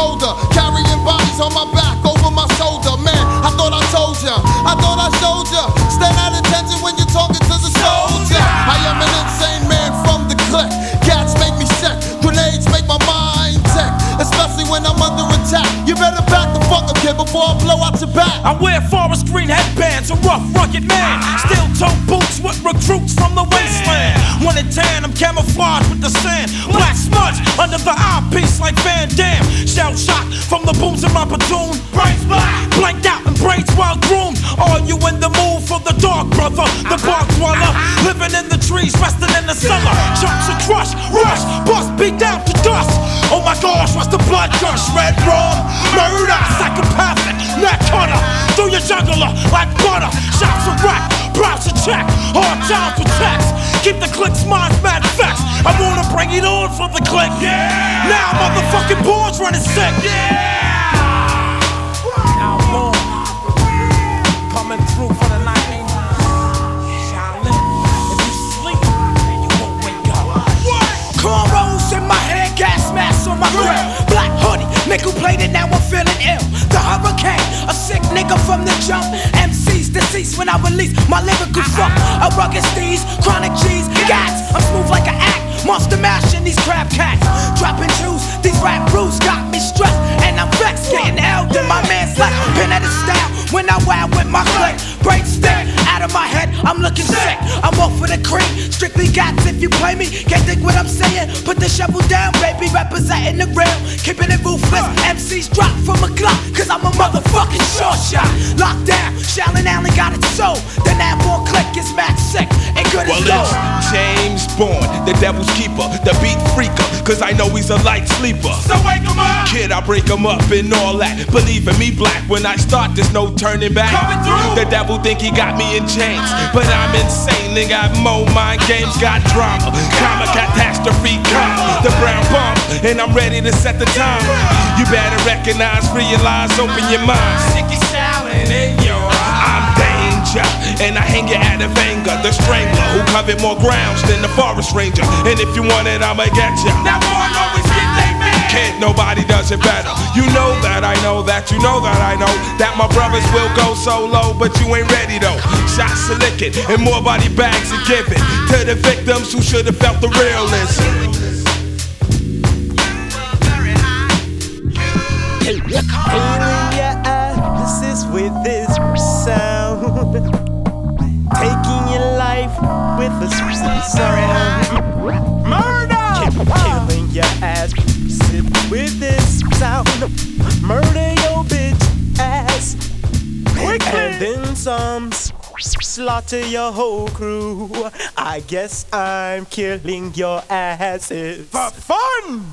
from carrying bodies on my back over my shoulder. Man, I thought I told ya, I thought I showed ya. Stand at attention when you're talking to the soldier. I am an insane man from the clique. Cats make me sick, grenades make my mind tick. Especially when I'm under attack. You better back the fuck up, kid, before I blow out your back. I wear forest green headbands, a rough, rugged man. Steel toe boots with recruits from the wasteland. When in tan, I'm camouflaged with the sand. Black smudge under the eyepiece like Van. Shell shot from the booms of my platoon. Brains black, blanked out and braids well groomed. Are you in the mood for the dark, brother? The uh-huh. bark dweller, uh-huh. living in the trees, resting in the cellar. Chunks of crush, rush, bust, beat down to dust. Oh my gosh, what's the blood gush? Red rum, murder, psychopathic, neck cutter. Through your jugular like butter. Shots of rap, props to check. Hard times with text. Keep the clicks minds mad facts. I wanna bring it on for the click. Yeah. Now motherfucking boards running sick. Yeah. Outlaw. Coming through for the night. Shaolin. If you sleep, you won't wake up. Cornrows in my hair, gas mask on my grill. Black hoodie, nickel plated, now I'm feeling ill. The hurricane, a sick nigga from the jump. MCs deceased when I release my lyrical uh-huh. funk. A rugged steez, chronic cheese, gats. I'm smooth like an act. Monster mashing these crab cats. My click, brain stick out of my head, I'm looking sick. I'm off for the cream, strictly gats if you play me. Can't think what I'm saying. Put the shovel down, baby, representing the real. Keeping it ruthless. MCs drop from a Glock, cause I'm a motherfucking short shot. Locked down, Shaolin Allen got it so. The more click is mad sick and good Well, as gold. Bond, the devil's keeper, the beat freaker, cause I know he's a light sleeper. So wake him up. Kid, I break him up and all that. Believe in me, black, when I start, there's no turning back. Coming through. The devil think he got me in chains, but I'm insane. They got mo mind games, got drama. Comma, catastrophe, come. The brown bump, and I'm ready to set the time. You better recognize, realize, open your mind. And I hang you out of anger. The strangler who covered more grounds than the forest ranger. And if you want it, I'ma get ya. Now born always get they man. Kid, nobody does it better. You know that I know that you know that I know that my brothers will go solo, but you ain't ready though. Shots are licking and more body bags are given to the victims who should have felt the realness. Healing your eyes with this sound. Taking your life with a sound. Murder! Killing your ass Sip with this sound. Murder your bitch ass. And then some. Slaughter your whole crew. I guess I'm killing your asses. For fun!